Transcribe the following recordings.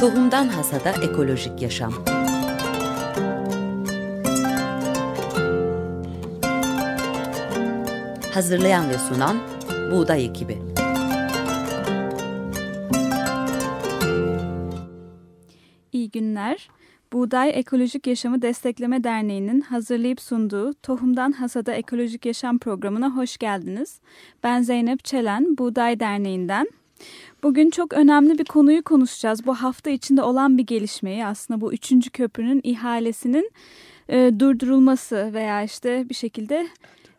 Tohumdan Hasada Ekolojik Yaşam Hazırlayan ve sunan Buğday Ekibi İyi günler. Buğday Ekolojik Yaşamı Destekleme Derneği'nin hazırlayıp sunduğu Tohumdan Hasada Ekolojik Yaşam programına hoş geldiniz. Ben Zeynep Çelen, Buğday Derneği'nden. Bugün çok önemli bir konuyu konuşacağız. Bu hafta içinde olan bir gelişmeyi aslında bu üçüncü köprünün ihalesinin e, durdurulması veya işte bir şekilde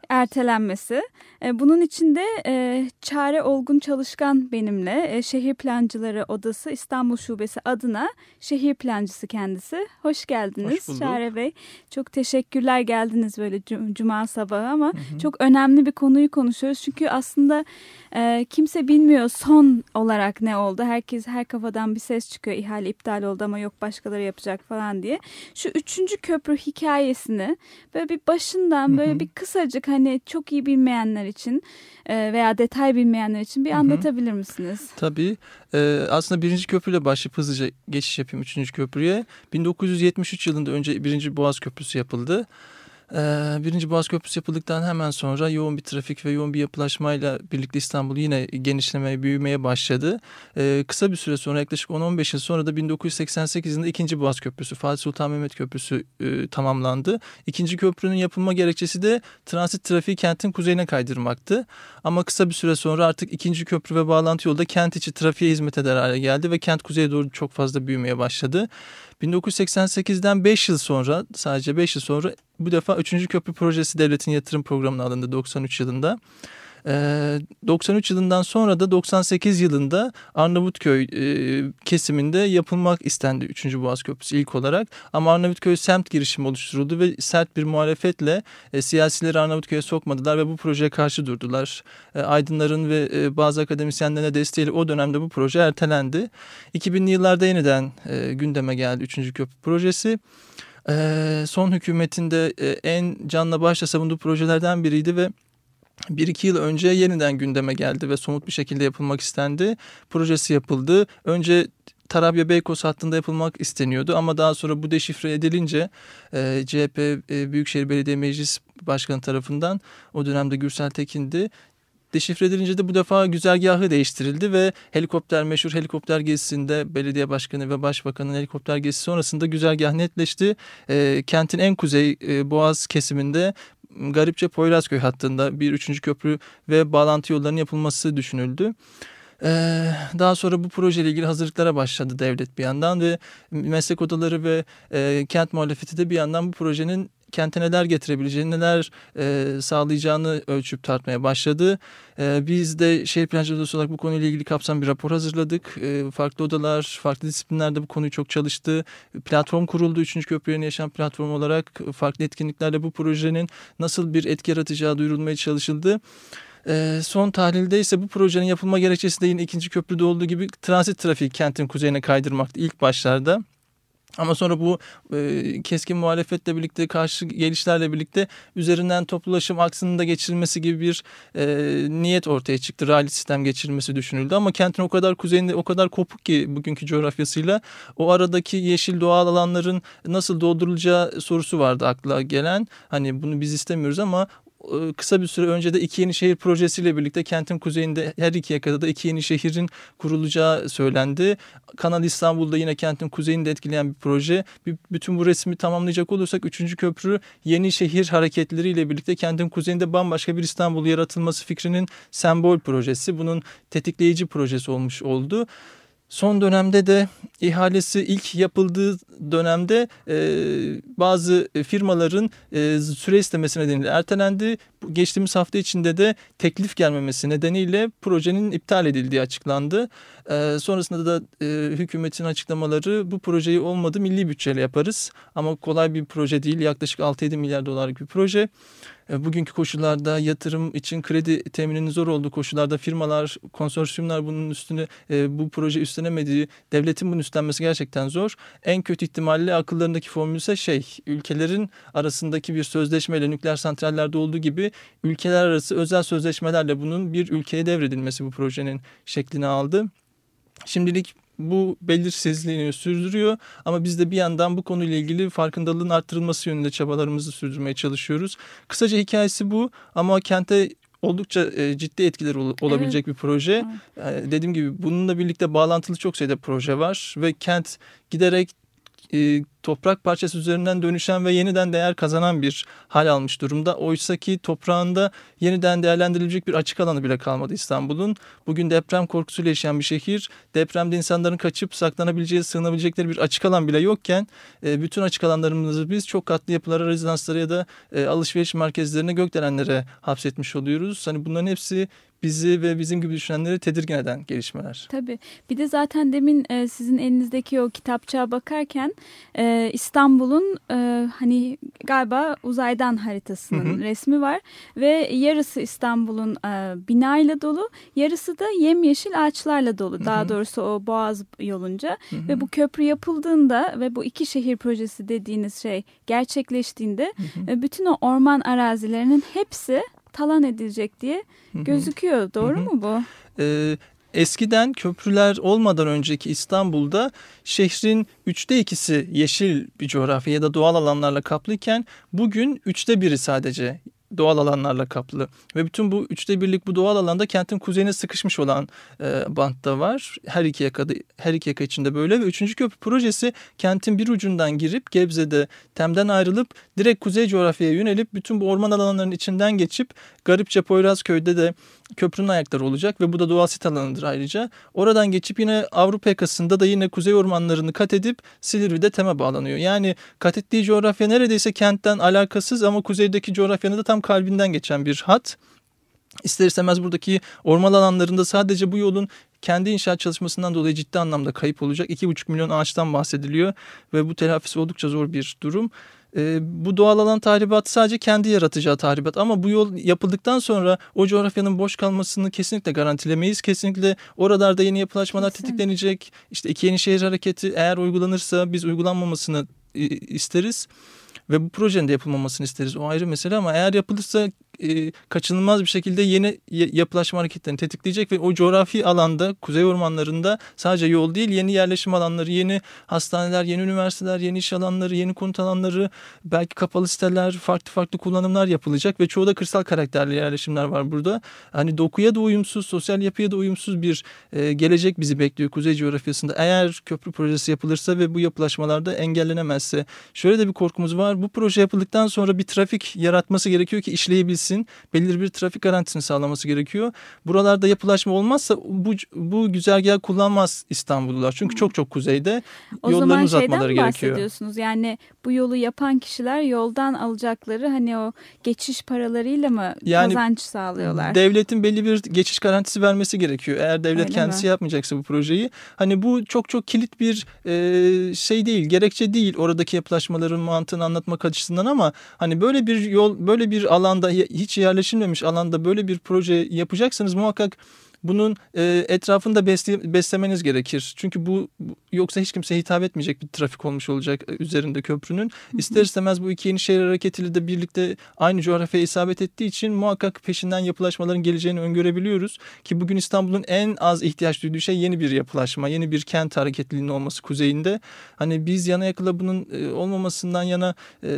ertelenmesi. E, bunun için de e, Çare Olgun Çalışkan benimle e, Şehir Plancıları Odası İstanbul Şubesi adına şehir plancısı kendisi. Hoş geldiniz Hoş Çare Bey. Çok teşekkürler geldiniz böyle cuma sabahı ama hı hı. çok önemli bir konuyu konuşuyoruz. Çünkü aslında kimse bilmiyor son olarak ne oldu. Herkes her kafadan bir ses çıkıyor. İhale iptal oldu ama yok başkaları yapacak falan diye. Şu üçüncü köprü hikayesini böyle bir başından böyle hı hı. bir kısacık hani çok iyi bilmeyenler için e, veya detay bilmeyenler için bir anlatabilir misiniz? Tabii. Ee, aslında birinci köprüyle başlayıp hızlıca geçiş yapayım üçüncü köprüye. 1973 yılında önce birinci Boğaz Köprüsü yapıldı. Ee, birinci Boğaz Köprüsü yapıldıktan hemen sonra yoğun bir trafik ve yoğun bir yapılaşmayla birlikte İstanbul yine genişlemeye, büyümeye başladı. Ee, kısa bir süre sonra yaklaşık 10-15 yıl sonra da 1988 yılında ikinci Boğaz Köprüsü, Fatih Sultan Mehmet Köprüsü e, tamamlandı. İkinci köprünün yapılma gerekçesi de transit trafiği kentin kuzeyine kaydırmaktı. Ama kısa bir süre sonra artık ikinci köprü ve bağlantı yolda kent içi trafiğe hizmet eder hale geldi ve kent kuzeye doğru çok fazla büyümeye başladı. 1988'den 5 yıl sonra sadece 5 yıl sonra bu defa 3. köprü projesi devletin yatırım programına alındı 93 yılında. 93 yılından sonra da 98 yılında Arnavutköy kesiminde yapılmak istendi 3. Boğaz Köprüsü ilk olarak. Ama Arnavutköy semt girişimi oluşturuldu ve sert bir muhalefetle siyasileri Arnavutköy'e sokmadılar ve bu projeye karşı durdular. aydınların ve bazı akademisyenlerine desteğiyle o dönemde bu proje ertelendi. 2000'li yıllarda yeniden gündeme geldi 3. köprü projesi. son hükümetinde en canla başla savunduğu projelerden biriydi ve bir iki yıl önce yeniden gündeme geldi ve somut bir şekilde yapılmak istendi. Projesi yapıldı. Önce Tarabya Beykoz hattında yapılmak isteniyordu ama daha sonra bu deşifre edilince e, CHP e, Büyükşehir Belediye Meclis Başkanı tarafından o dönemde Gürsel Tekin'di. Deşifre edilince de bu defa güzergahı değiştirildi ve helikopter meşhur helikopter gezisinde belediye başkanı ve başbakanın helikopter gezisi sonrasında güzergah netleşti. E, kentin en kuzey e, boğaz kesiminde Garipçe Poyrazköy hattında bir üçüncü köprü ve bağlantı yollarının yapılması düşünüldü. Ee, daha sonra bu projeyle ilgili hazırlıklara başladı devlet bir yandan ve meslek odaları ve e, kent muhalefeti de bir yandan bu projenin kente neler getirebileceğini, neler e, sağlayacağını ölçüp tartmaya başladı. E, biz de şehir plancılığı odası olarak bu konuyla ilgili kapsam bir rapor hazırladık. E, farklı odalar, farklı disiplinlerde bu konuyu çok çalıştı. Platform kuruldu. Üçüncü Köprü Yaşam Platformu olarak farklı etkinliklerle bu projenin nasıl bir etki yaratacağı duyurulmaya çalışıldı. E, son tahlilde ise bu projenin yapılma gerekçesi de yine ikinci köprüde olduğu gibi transit trafiği kentin kuzeyine kaydırmaktı ilk başlarda. Ama sonra bu e, keskin muhalefetle birlikte karşı gelişlerle birlikte üzerinden toplulaşım aksının da geçirilmesi gibi bir e, niyet ortaya çıktı. Rally sistem geçirilmesi düşünüldü ama kentin o kadar kuzeyinde o kadar kopuk ki bugünkü coğrafyasıyla o aradaki yeşil doğal alanların nasıl doldurulacağı sorusu vardı akla gelen. Hani bunu biz istemiyoruz ama kısa bir süre önce de iki yeni şehir projesiyle birlikte kentin kuzeyinde her iki yakada da iki yeni şehrin kurulacağı söylendi. Kanal İstanbul'da yine kentin kuzeyini de etkileyen bir proje. Bütün bu resmi tamamlayacak olursak üçüncü köprü yeni şehir hareketleriyle birlikte kentin kuzeyinde bambaşka bir İstanbul yaratılması fikrinin sembol projesi. Bunun tetikleyici projesi olmuş oldu. Son dönemde de ihalesi ilk yapıldığı dönemde e, bazı firmaların e, süre istemesi nedeniyle ertelendi. Geçtiğimiz hafta içinde de teklif gelmemesi nedeniyle projenin iptal edildiği açıklandı. E, sonrasında da e, hükümetin açıklamaları bu projeyi olmadı milli bütçeyle yaparız. Ama kolay bir proje değil yaklaşık 6-7 milyar dolarlık bir proje. E, bugünkü koşullarda yatırım için kredi temininin zor olduğu koşullarda firmalar, konsorsiyumlar bunun üstüne e, bu proje üstlenemediği, devletin bunu üstlenmesi gerçekten zor. En kötü ihtimalle akıllarındaki formül ise şey, ülkelerin arasındaki bir sözleşmeyle nükleer santrallerde olduğu gibi ülkeler arası özel sözleşmelerle bunun bir ülkeye devredilmesi bu projenin şeklini aldı. Şimdilik bu belirsizliğini sürdürüyor. Ama biz de bir yandan bu konuyla ilgili farkındalığın arttırılması yönünde çabalarımızı sürdürmeye çalışıyoruz. Kısaca hikayesi bu ama kente oldukça e, ciddi etkileri olabilecek evet. bir proje. Evet. E, dediğim gibi bununla birlikte bağlantılı çok sayıda proje var ve kent giderek e, toprak parçası üzerinden dönüşen ve yeniden değer kazanan bir hal almış durumda. Oysa ki toprağında yeniden değerlendirilecek bir açık alanı bile kalmadı İstanbul'un. Bugün deprem korkusuyla yaşayan bir şehir. Depremde insanların kaçıp saklanabileceği, sığınabilecekleri bir açık alan bile yokken e, bütün açık alanlarımızı biz çok katlı yapılara, rezidanslara ya da e, alışveriş merkezlerine, gökdelenlere hapsetmiş oluyoruz. Hani bunların hepsi bizi ve bizim gibi düşünenleri tedirgin eden gelişmeler. Tabii. Bir de zaten demin e, sizin elinizdeki o kitapçığa bakarken İstanbul'un e, hani galiba uzaydan haritasının hı hı. resmi var ve yarısı İstanbul'un e, binayla dolu, yarısı da yemyeşil ağaçlarla dolu. Hı hı. Daha doğrusu o Boğaz yolunca hı hı. ve bu köprü yapıldığında ve bu iki şehir projesi dediğiniz şey gerçekleştiğinde hı hı. E, bütün o orman arazilerinin hepsi talan edilecek diye gözüküyor. Doğru Hı -hı. mu bu? Ee, eskiden köprüler olmadan önceki İstanbul'da şehrin üçte ikisi yeşil bir coğrafya ya da doğal alanlarla kaplıyken bugün üçte biri sadece doğal alanlarla kaplı. Ve bütün bu üçte birlik bu doğal alanda kentin kuzeyine sıkışmış olan e, bantta var. Her iki yakada her iki yaka içinde böyle ve üçüncü köprü projesi kentin bir ucundan girip Gebze'de Tem'den ayrılıp direkt kuzey coğrafyaya yönelip bütün bu orman alanlarının içinden geçip Garipçe Poyrazköy'de de köprünün ayakları olacak ve bu da doğal sit alanıdır ayrıca. Oradan geçip yine Avrupa yakasında da yine kuzey ormanlarını kat edip Silivri'de Tem'e bağlanıyor. Yani kat ettiği coğrafya neredeyse kentten alakasız ama kuzeydeki coğrafyanın da tam kalbinden geçen bir hat. İster istemez buradaki orman alanlarında sadece bu yolun kendi inşaat çalışmasından dolayı ciddi anlamda kayıp olacak. 2,5 milyon ağaçtan bahsediliyor ve bu telafisi oldukça zor bir durum. E, bu doğal alan tahribatı sadece kendi yaratacağı tahribat ama bu yol yapıldıktan sonra o coğrafyanın boş kalmasını kesinlikle garantilemeyiz. Kesinlikle oralarda yeni yapılaşmalar Kesin. tetiklenecek. İşte iki yeni şehir hareketi eğer uygulanırsa biz uygulanmamasını isteriz ve bu projenin de yapılmamasını isteriz. O ayrı mesele ama eğer yapılırsa e, kaçınılmaz bir şekilde yeni yapılaşma hareketlerini tetikleyecek ve o coğrafi alanda kuzey ormanlarında sadece yol değil yeni yerleşim alanları, yeni hastaneler, yeni üniversiteler, yeni iş alanları, yeni konut alanları, belki kapalı siteler, farklı farklı kullanımlar yapılacak ve çoğu da kırsal karakterli yerleşimler var burada. Hani dokuya da uyumsuz, sosyal yapıya da uyumsuz bir e, gelecek bizi bekliyor kuzey coğrafyasında. Eğer köprü projesi yapılırsa ve bu yapılaşmalarda engellenemezse. Şöyle de bir korkumuz var. Bu proje yapıldıktan sonra bir trafik yaratması gerekiyor ki işleyebilsin gitsin. Belirli bir trafik garantisini sağlaması gerekiyor. Buralarda yapılaşma olmazsa bu, bu güzergahı kullanmaz İstanbullular. Çünkü çok çok kuzeyde o yollarını uzatmaları gerekiyor. O zaman şeyden bahsediyorsunuz yani bu yolu yapan kişiler yoldan alacakları hani o geçiş paralarıyla mı yani, kazanç sağlıyorlar? Devletin belli bir geçiş garantisi vermesi gerekiyor. Eğer devlet Öyle kendisi mi? yapmayacaksa bu projeyi. Hani bu çok çok kilit bir e, şey değil, gerekçe değil oradaki yapılaşmaların mantığını anlatmak açısından ama hani böyle bir yol, böyle bir alanda hiç yerleşilmemiş alanda böyle bir proje yapacaksanız muhakkak bunun e, etrafında besle, beslemeniz gerekir. Çünkü bu, yoksa hiç kimseye hitap etmeyecek bir trafik olmuş olacak e, üzerinde köprünün. İster istemez bu iki yeni şehir hareketiyle de birlikte aynı coğrafyaya isabet ettiği için muhakkak peşinden yapılaşmaların geleceğini öngörebiliyoruz. Ki bugün İstanbul'un en az ihtiyaç duyduğu şey yeni bir yapılaşma, yeni bir kent hareketliliğinin olması kuzeyinde. Hani biz yana yakıla bunun e, olmamasından yana e,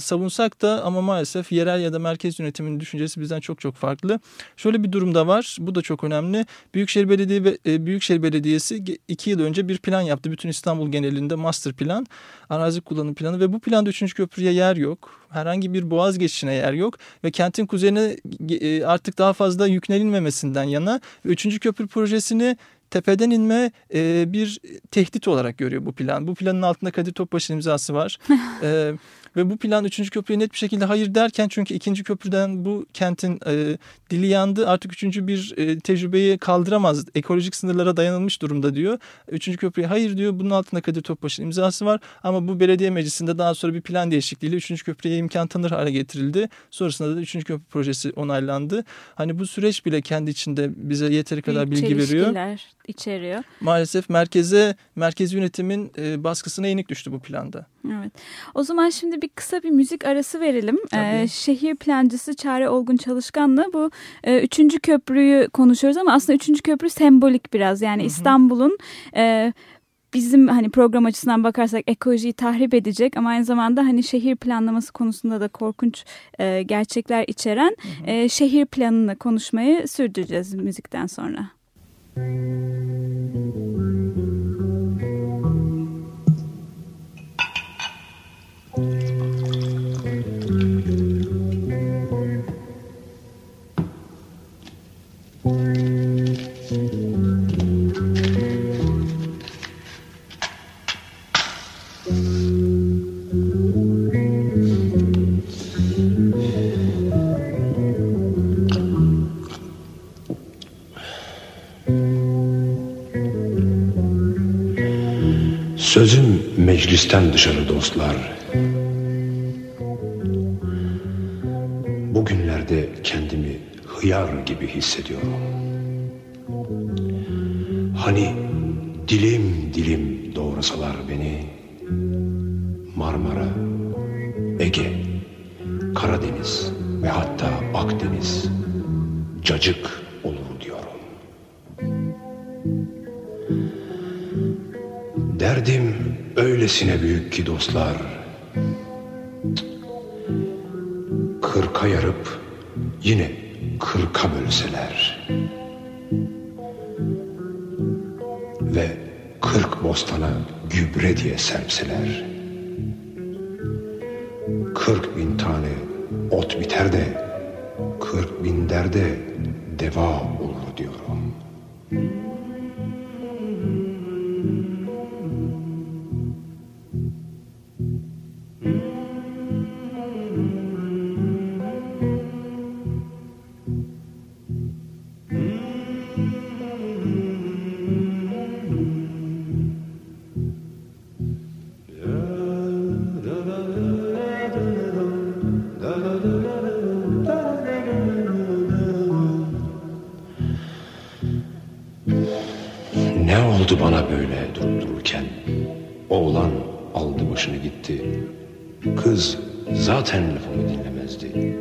savunsak da ama maalesef yerel ya da merkez yönetiminin düşüncesi bizden çok çok farklı. Şöyle bir durumda var. Bu da çok önemli önemli. Büyükşehir Belediye e, Büyükşehir Belediyesi iki yıl önce bir plan yaptı. Bütün İstanbul genelinde master plan, arazi kullanım planı ve bu planda 3. köprüye yer yok. Herhangi bir boğaz geçişine yer yok ve kentin kuzeyine e, artık daha fazla yüklenilmemesinden yana 3. köprü projesini tepeden inme e, bir tehdit olarak görüyor bu plan. Bu planın altında Kadir Topbaş'ın imzası var. e, ve bu plan 3. köprüye net bir şekilde hayır derken çünkü ikinci köprüden bu kentin e, dili yandı. Artık üçüncü bir e, tecrübeyi kaldıramaz. Ekolojik sınırlara dayanılmış durumda diyor. Üçüncü köprüye hayır diyor. Bunun altında Kadir Topbaş'ın imzası var. Ama bu belediye meclisinde daha sonra bir plan değişikliğiyle üçüncü köprüye imkan tanır hale getirildi. Sonrasında da üçüncü köprü projesi onaylandı. Hani bu süreç bile kendi içinde bize yeteri kadar Büyük bilgi veriyor. İçeriyor. Maalesef merkeze, merkez yönetimin e, baskısına yenik düştü bu planda. Evet. O zaman şimdi bir kısa bir müzik arası verelim. Ee, şehir plancısı Çare Olgun Çalışkan'la bu e, üçüncü köprüyü konuşuyoruz ama aslında üçüncü köprü sembolik biraz. Yani İstanbul'un e, bizim hani program açısından bakarsak ekolojiyi tahrip edecek ama aynı zamanda hani şehir planlaması konusunda da korkunç e, gerçekler içeren hı hı. E, şehir planını konuşmayı sürdüreceğiz müzikten sonra. Müzik Sözüm meclisten dışarı dostlar. Bugünlerde kendimi hıyar gibi hissediyorum. Hani dilim dilim doğrasalar beni Marmara, Ege, Derdim öylesine büyük ki dostlar. Kırka yarıp yine kırka bölseler. Ve kırk bostana gübre diye serpseler. Kırk bin tane ot biter de kırk bin derde deva olur böyle durup dururken? Oğlan aldı başını gitti. Kız zaten lafımı dinlemezdi.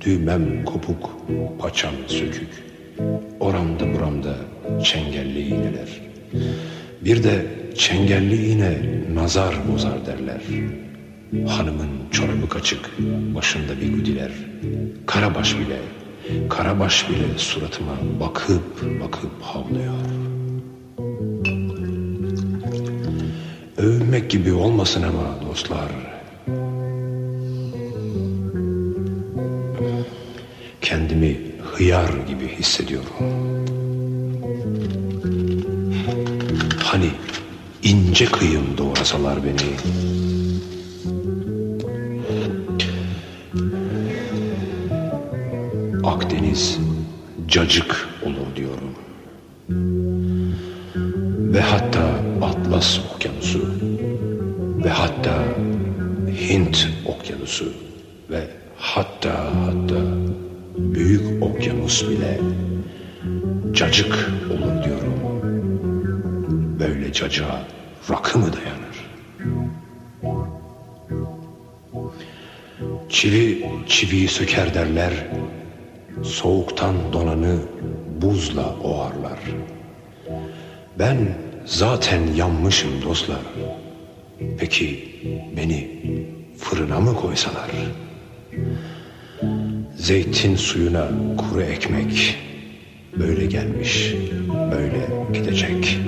Düğmem kopuk, paçam sökük. Oramda buramda çengelli iğneler. Bir de çengelli iğne nazar bozar derler. Hanımın çorabı kaçık, başında bir güdiler. Karabaş bile, karabaş bile suratıma bakıp bakıp havlıyor. Gibi olmasın ama dostlar. Kendimi hıyar gibi hissediyorum. Hani ince kıyım doğrasalar beni. Akdeniz cacık Cacığa rakı mı dayanır? Çivi çiviyi söker derler, soğuktan donanı buzla oğarlar. Ben Zaten yanmışım dostlar. Peki beni fırına mı koysalar? Zeytin suyuna kuru ekmek böyle gelmiş, böyle gidecek.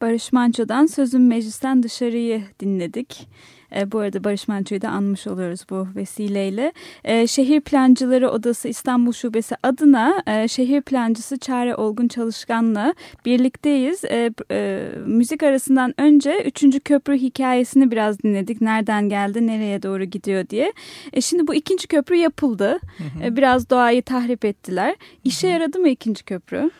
Barış Manço'dan Sözüm Meclisten Dışarıyı dinledik. E, bu arada Barış Manço'yu da anmış oluyoruz bu vesileyle. E, Şehir Plancıları Odası İstanbul Şubesi adına e, şehir plancısı Çare Olgun Çalışkan'la birlikteyiz. E, e, müzik arasından önce 3. köprü hikayesini biraz dinledik. Nereden geldi, nereye doğru gidiyor diye. E, şimdi bu ikinci köprü yapıldı. Hı hı. E, biraz doğayı tahrip ettiler. İşe yaradı mı ikinci köprü?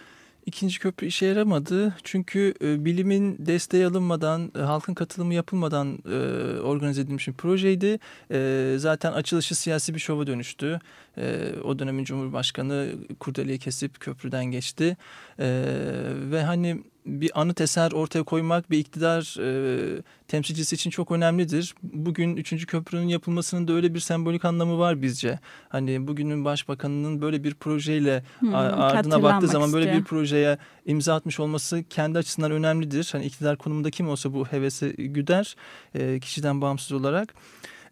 İkinci köprü işe yaramadı. Çünkü e, bilimin desteği alınmadan, e, halkın katılımı yapılmadan e, organize edilmiş bir projeydi. E, zaten açılışı siyasi bir şova dönüştü. E, o dönemin Cumhurbaşkanı kurdeleyi kesip köprüden geçti. E, ve hani bir anıt eser ortaya koymak bir iktidar e, temsilcisi için çok önemlidir. Bugün 3. köprünün yapılmasının da öyle bir sembolik anlamı var bizce. Hani bugünün başbakanının böyle bir projeyle hmm, ardına baktığı zaman böyle bir projeye imza atmış olması kendi açısından önemlidir. Hani iktidar konumunda kim olsa bu hevesi güder e, kişiden bağımsız olarak.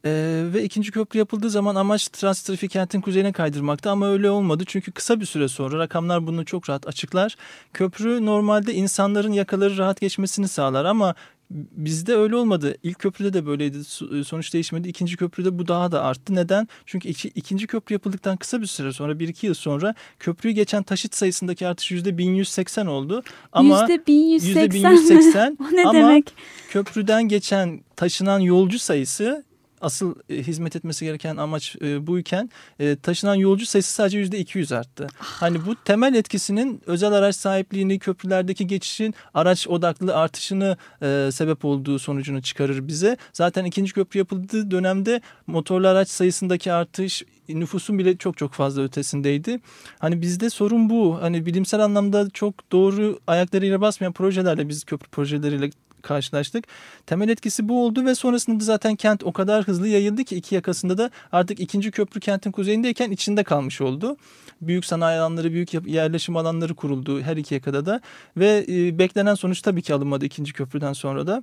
Ee, ve ikinci köprü yapıldığı zaman amaç transit trafiği kentin kuzeyine kaydırmaktı ama öyle olmadı. Çünkü kısa bir süre sonra rakamlar bunu çok rahat açıklar. Köprü normalde insanların yakaları rahat geçmesini sağlar ama Bizde öyle olmadı. İlk köprüde de böyleydi. E, sonuç değişmedi. İkinci köprüde bu daha da arttı. Neden? Çünkü iki, ikinci köprü yapıldıktan kısa bir süre sonra, bir iki yıl sonra köprüyü geçen taşıt sayısındaki artış yüzde 1180 oldu. Ama yüzde 1180, yüzde 1180 o ne ama demek? köprüden geçen taşınan yolcu sayısı asıl e, hizmet etmesi gereken amaç e, buyken e, taşınan yolcu sayısı sadece yüzde 200 arttı. Ah. Hani bu temel etkisinin özel araç sahipliğini köprülerdeki geçişin araç odaklı artışını e, sebep olduğu sonucunu çıkarır bize. Zaten ikinci köprü yapıldığı dönemde motorlu araç sayısındaki artış nüfusun bile çok çok fazla ötesindeydi. Hani bizde sorun bu. Hani bilimsel anlamda çok doğru ayaklarıyla basmayan projelerle biz köprü projeleriyle karşılaştık. Temel etkisi bu oldu ve sonrasında da zaten kent o kadar hızlı yayıldı ki iki yakasında da artık ikinci köprü kentin kuzeyindeyken içinde kalmış oldu. Büyük sanayi alanları, büyük yerleşim alanları kuruldu her iki yakada da ve e, beklenen sonuç tabii ki alınmadı ikinci köprüden sonra da.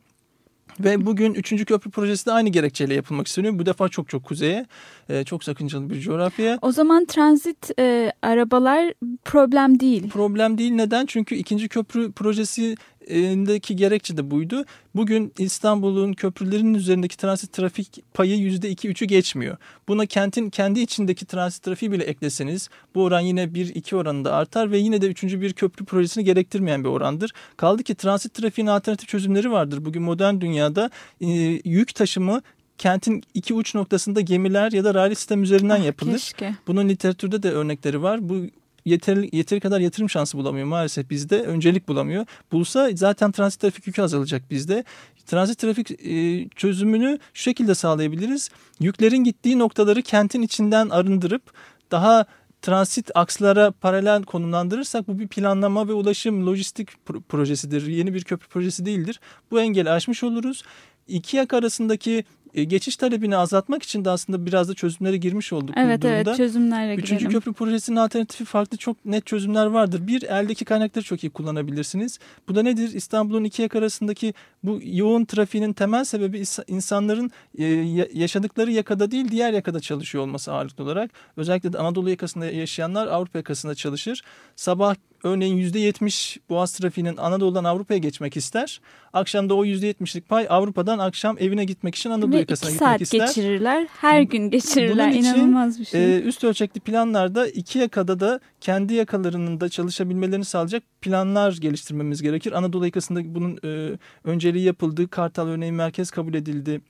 Ve bugün üçüncü köprü projesi de aynı gerekçeyle yapılmak isteniyor. Bu defa çok çok kuzeye, e, çok sakıncalı bir coğrafya. O zaman transit e, arabalar problem değil. Problem değil. Neden? Çünkü ikinci köprü projesi indeki gerekçe de buydu. Bugün İstanbul'un köprülerinin üzerindeki transit trafik payı yüzde iki üçü geçmiyor. Buna kentin kendi içindeki transit trafiği bile ekleseniz bu oran yine bir iki oranında artar ve yine de üçüncü bir köprü projesini gerektirmeyen bir orandır. Kaldı ki transit trafiğin alternatif çözümleri vardır. Bugün modern dünyada e, yük taşımı kentin iki uç noktasında gemiler ya da raylı sistem üzerinden ah, yapılır. Keşke. Bunun literatürde de örnekleri var. Bu yeteri, yeteri kadar yatırım şansı bulamıyor maalesef bizde. Öncelik bulamıyor. Bulsa zaten transit trafik yükü azalacak bizde. Transit trafik e, çözümünü şu şekilde sağlayabiliriz. Yüklerin gittiği noktaları kentin içinden arındırıp daha transit akslara paralel konumlandırırsak bu bir planlama ve ulaşım lojistik projesidir. Yeni bir köprü projesi değildir. Bu engeli aşmış oluruz. İki yak arasındaki e, geçiş talebini azaltmak için de aslında biraz da çözümlere girmiş olduk. Evet durumda. evet çözümlerle Üçüncü girelim. köprü projesinin alternatifi farklı çok net çözümler vardır. Bir eldeki kaynakları çok iyi kullanabilirsiniz. Bu da nedir? İstanbul'un iki yak arasındaki bu yoğun trafiğinin temel sebebi insanların e, yaşadıkları yakada değil diğer yakada çalışıyor olması ağırlıklı olarak. Özellikle de Anadolu yakasında yaşayanlar Avrupa yakasında çalışır. Sabah örneğin %70 Boğaz trafiğinin Anadolu'dan Avrupa'ya geçmek ister. Akşam da o %70'lik pay Avrupa'dan akşam evine gitmek için Anadolu Ve yakasına gitmek ister. saat geçirirler. Her gün geçirirler. Bunun için, İnanılmaz bir şey. E, üst ölçekli planlarda iki yakada da kendi yakalarının da çalışabilmelerini sağlayacak planlar geliştirmemiz gerekir. Anadolu yakasında bunun e, önceliği yapıldı. Kartal örneğin merkez kabul edildi.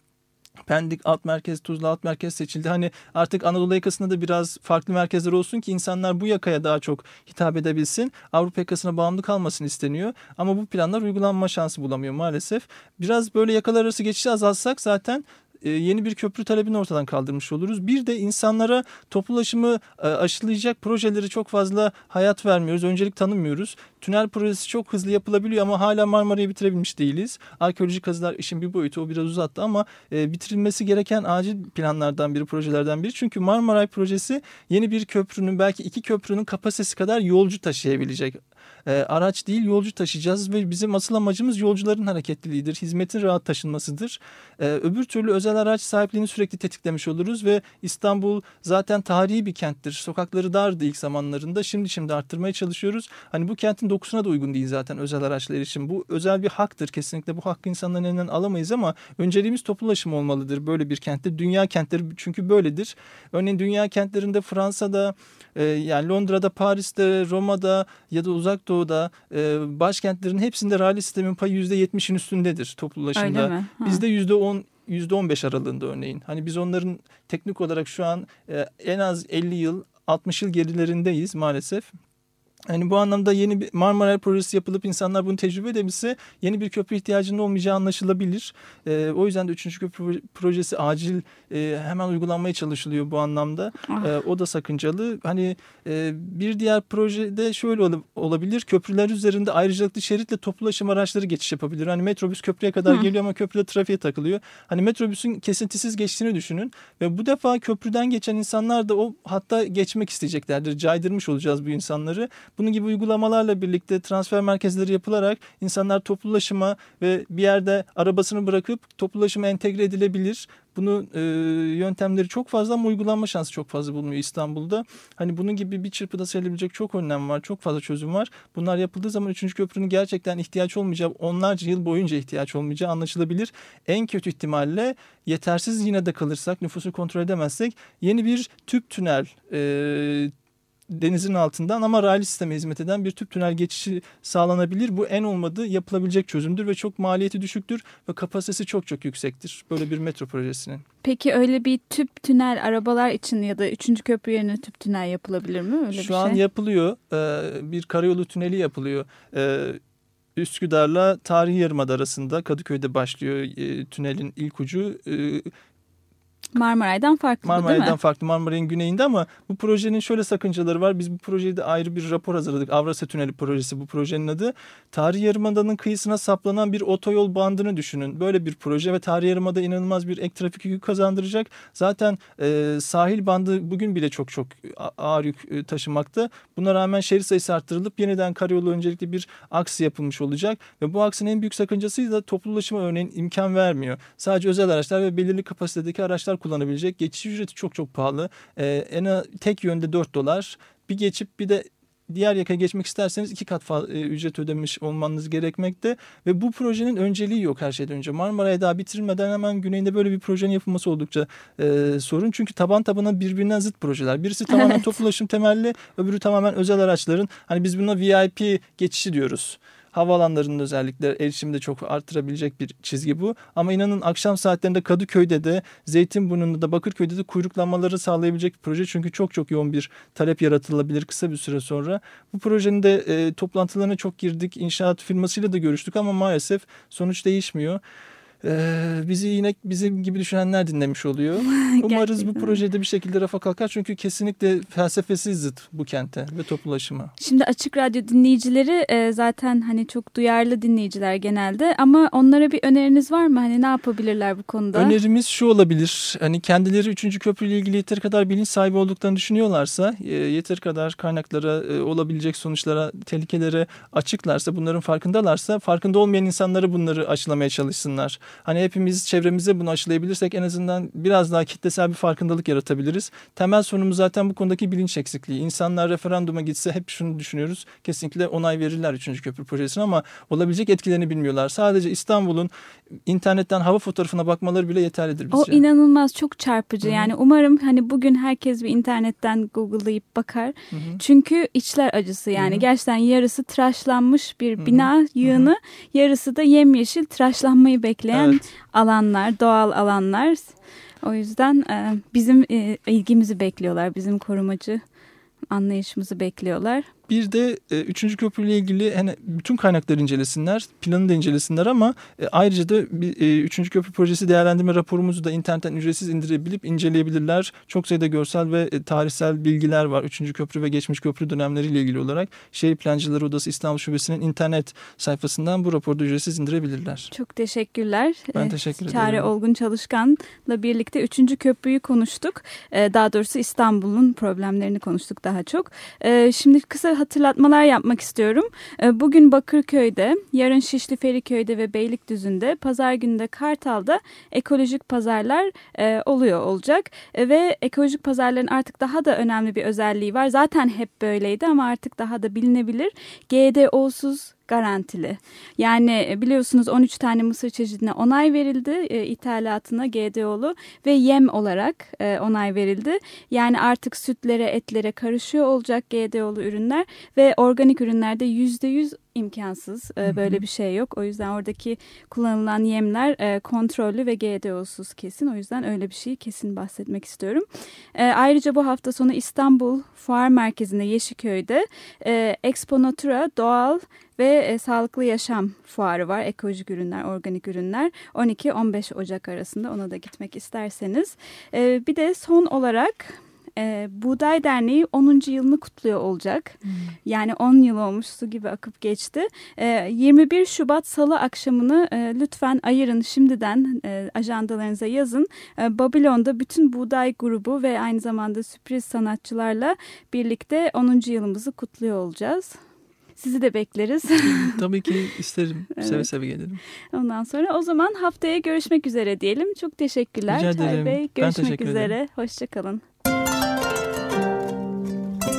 Pendik alt merkez, Tuzla alt merkez seçildi. Hani artık Anadolu yakasında da biraz farklı merkezler olsun ki insanlar bu yakaya daha çok hitap edebilsin. Avrupa yakasına bağımlı kalmasın isteniyor. Ama bu planlar uygulanma şansı bulamıyor maalesef. Biraz böyle yakalar arası geçişi azaltsak zaten yeni bir köprü talebini ortadan kaldırmış oluruz. Bir de insanlara toplu ulaşımı e, aşılayacak projeleri çok fazla hayat vermiyoruz. Öncelik tanımıyoruz. Tünel projesi çok hızlı yapılabiliyor ama hala Marmara'yı bitirebilmiş değiliz. Arkeolojik kazılar işin bir boyutu o biraz uzattı ama e, bitirilmesi gereken acil planlardan biri, projelerden biri. Çünkü Marmaray projesi yeni bir köprünün belki iki köprünün kapasitesi kadar yolcu taşıyabilecek e, araç değil yolcu taşıyacağız ve bizim asıl amacımız yolcuların hareketliliğidir, hizmetin rahat taşınmasıdır. E, öbür türlü özel araç sahipliğini sürekli tetiklemiş oluruz ve İstanbul zaten tarihi bir kenttir. Sokakları dardı ilk zamanlarında. Şimdi şimdi arttırmaya çalışıyoruz. Hani bu kentin dokusuna da uygun değil zaten özel araçlar için. Bu özel bir haktır. Kesinlikle bu hakkı insanların elinden alamayız ama önceliğimiz toplu ulaşım olmalıdır böyle bir kentte. Dünya kentleri çünkü böyledir. Örneğin dünya kentlerinde Fransa'da, e, yani Londra'da, Paris'te, Roma'da ya da uzak doğuda e, başkentlerin hepsinde raylı sistemin payı %70'in üstündedir toplu ulaşımda. Bizde %10 %15 aralığında örneğin. Hani biz onların teknik olarak şu an e, en az 50 yıl 60 yıl gerilerindeyiz maalesef. Hani bu anlamda yeni bir Marmaray projesi yapılıp insanlar bunu tecrübe edebilse yeni bir köprü ihtiyacının olmayacağı anlaşılabilir. E, o yüzden de 3. köprü projesi acil e, hemen uygulanmaya çalışılıyor bu anlamda. Ah. E, o da sakıncalı. Hani e, bir diğer projede şöyle ol, olabilir. Köprüler üzerinde ayrıcalıklı şeritle toplu ulaşım araçları geçiş yapabilir. Hani metrobüs köprüye kadar Hı. geliyor ama köprüde trafiğe takılıyor. Hani metrobüsün kesintisiz geçtiğini düşünün ve bu defa köprüden geçen insanlar da o hatta geçmek isteyeceklerdir. Caydırmış olacağız bu insanları. Bunun gibi uygulamalarla birlikte transfer merkezleri yapılarak insanlar toplulaşıma ve bir yerde arabasını bırakıp toplulaşıma entegre edilebilir. Bunu e, yöntemleri çok fazla ama uygulanma şansı çok fazla bulunuyor İstanbul'da. Hani bunun gibi bir çırpıda sayılabilecek çok önlem var. Çok fazla çözüm var. Bunlar yapıldığı zaman 3. köprünün gerçekten ihtiyaç olmayacağı, onlarca yıl boyunca ihtiyaç olmayacağı anlaşılabilir. En kötü ihtimalle yetersiz yine de kalırsak, nüfusu kontrol edemezsek yeni bir tüp tünel e, denizin altından ama raylı sisteme hizmet eden bir tüp tünel geçişi sağlanabilir. Bu en olmadığı yapılabilecek çözümdür ve çok maliyeti düşüktür ve kapasitesi çok çok yüksektir. Böyle bir metro projesinin. Peki öyle bir tüp tünel arabalar için ya da 3. köprü yerine tüp tünel yapılabilir mi? Öyle Şu bir an şey? yapılıyor. Ee, bir karayolu tüneli yapılıyor. Ee, Üsküdar'la Tarihi Yarımada arasında Kadıköy'de başlıyor e, tünelin ilk ucu. E, Marmaray'dan farklı Marmaray'dan değil mi? farklı Marmaray'ın güneyinde ama bu projenin şöyle sakıncaları var. Biz bu projede ayrı bir rapor hazırladık. Avrasya Tüneli projesi bu projenin adı. Tarih Yarımada'nın kıyısına saplanan bir otoyol bandını düşünün. Böyle bir proje ve Tarih Yarımada inanılmaz bir ek trafik yükü kazandıracak. Zaten e, sahil bandı bugün bile çok çok ağır yük e, taşımakta. Buna rağmen şerit sayısı arttırılıp yeniden karayolu öncelikli bir aks yapılmış olacak. Ve bu aksın en büyük sakıncası da toplu ulaşıma örneğin imkan vermiyor. Sadece özel araçlar ve belirli kapasitedeki araçlar kullanabilecek. Geçiş ücreti çok çok pahalı. Ee, en tek yönde 4 dolar. Bir geçip bir de diğer yakaya geçmek isterseniz iki kat fazla, e, ücret ödemiş olmanız gerekmekte ve bu projenin önceliği yok her şeyden önce. Marmara'ya daha bitirilmeden hemen güneyinde böyle bir projenin yapılması oldukça e, sorun. Çünkü taban tabana birbirinden zıt projeler. Birisi tamamen evet. toplu ulaşım temelli, öbürü tamamen özel araçların. Hani biz buna VIP geçişi diyoruz havaalanlarının özellikle erişimde çok artırabilecek bir çizgi bu. Ama inanın akşam saatlerinde Kadıköy'de de Zeytinburnu'nda da Bakırköy'de de kuyruklanmaları sağlayabilecek bir proje. Çünkü çok çok yoğun bir talep yaratılabilir kısa bir süre sonra. Bu projenin de e, toplantılarına çok girdik. İnşaat firmasıyla da görüştük ama maalesef sonuç değişmiyor. Ee, bizi yine bizim gibi düşünenler dinlemiş oluyor. Umarız bu projede bir şekilde rafa kalkar. Çünkü kesinlikle felsefesi zıt bu kente ve toplulaşıma. Şimdi Açık Radyo dinleyicileri e, zaten hani çok duyarlı dinleyiciler genelde. Ama onlara bir öneriniz var mı? Hani ne yapabilirler bu konuda? Önerimiz şu olabilir. Hani kendileri 3. köprü ile ilgili yeteri kadar bilinç sahibi olduklarını düşünüyorlarsa, e, yeteri kadar kaynaklara, e, olabilecek sonuçlara, tehlikelere açıklarsa, bunların farkındalarsa, farkında olmayan insanları bunları aşılamaya çalışsınlar. Hani hepimiz çevremize bunu aşılayabilirsek en azından biraz daha kitlesel bir farkındalık yaratabiliriz. Temel sorunumuz zaten bu konudaki bilinç eksikliği. İnsanlar referanduma gitse hep şunu düşünüyoruz. Kesinlikle onay verirler 3. köprü projesine ama olabilecek etkilerini bilmiyorlar. Sadece İstanbul'un internetten hava fotoğrafına bakmaları bile yeterlidir bizce. O inanılmaz çok çarpıcı. Hı -hı. Yani umarım hani bugün herkes bir internetten google'layıp bakar. Hı -hı. Çünkü içler acısı yani Hı -hı. gerçekten yarısı tıraşlanmış bir bina Hı -hı. yığını, Hı -hı. yarısı da yemyeşil tıraşlanmayı bekleyen evet. alanlar, doğal alanlar. O yüzden e, bizim e, ilgimizi bekliyorlar, bizim korumacı anlayışımızı bekliyorlar. Bir de e, üçüncü köprüyle ilgili hani bütün kaynakları incelesinler, planı da incelesinler ama e, ayrıca da e, üçüncü köprü projesi değerlendirme raporumuzu da internetten ücretsiz indirebilip inceleyebilirler. Çok sayıda görsel ve e, tarihsel bilgiler var. Üçüncü köprü ve geçmiş köprü dönemleriyle ilgili olarak Şehir Plancıları Odası İstanbul Şubesi'nin internet sayfasından bu raporda ücretsiz indirebilirler. Çok teşekkürler. Ben teşekkür ederim. Çare Olgun Çalışkan'la birlikte üçüncü köprüyü konuştuk. E, daha doğrusu İstanbul'un problemlerini konuştuk daha çok. E, şimdi kısa hatırlatmalar yapmak istiyorum. Ee, bugün Bakırköy'de, yarın Şişli Feriköy'de ve Beylikdüzü'nde, pazar günü de Kartal'da ekolojik pazarlar e, oluyor olacak. E, ve ekolojik pazarların artık daha da önemli bir özelliği var. Zaten hep böyleydi ama artık daha da bilinebilir. GDO'suz garantili. Yani e, biliyorsunuz 13 tane mısır çeşidine onay verildi e, ithalatına GDO'lu ve yem olarak e, onay verildi. Yani artık sütlere etlere karışıyor olacak GDO'lu ürünler ve organik ürünlerde %100 imkansız. E, böyle bir şey yok. O yüzden oradaki kullanılan yemler e, kontrollü ve GDO'suz kesin. O yüzden öyle bir şeyi kesin bahsetmek istiyorum. E, ayrıca bu hafta sonu İstanbul Fuar Merkezi'nde Yeşilköy'de e, Expo Natura doğal ve e, sağlıklı yaşam fuarı var. Ekolojik ürünler, organik ürünler 12-15 Ocak arasında ona da gitmek isterseniz. E, bir de son olarak e, Buğday Derneği 10. yılını kutluyor olacak. Hmm. Yani 10 yıl olmuş su gibi akıp geçti. E, 21 Şubat Salı akşamını e, lütfen ayırın şimdiden e, ajandalarınıza yazın. E, Babilon'da bütün buğday grubu ve aynı zamanda sürpriz sanatçılarla birlikte 10. yılımızı kutluyor olacağız. Sizi de bekleriz. Tabii ki isterim. evet. Seve seve gelirim. Ondan sonra o zaman haftaya görüşmek üzere diyelim. Çok teşekkürler. Rica ederim. Bey. Görüşmek üzere. Hoşçakalın.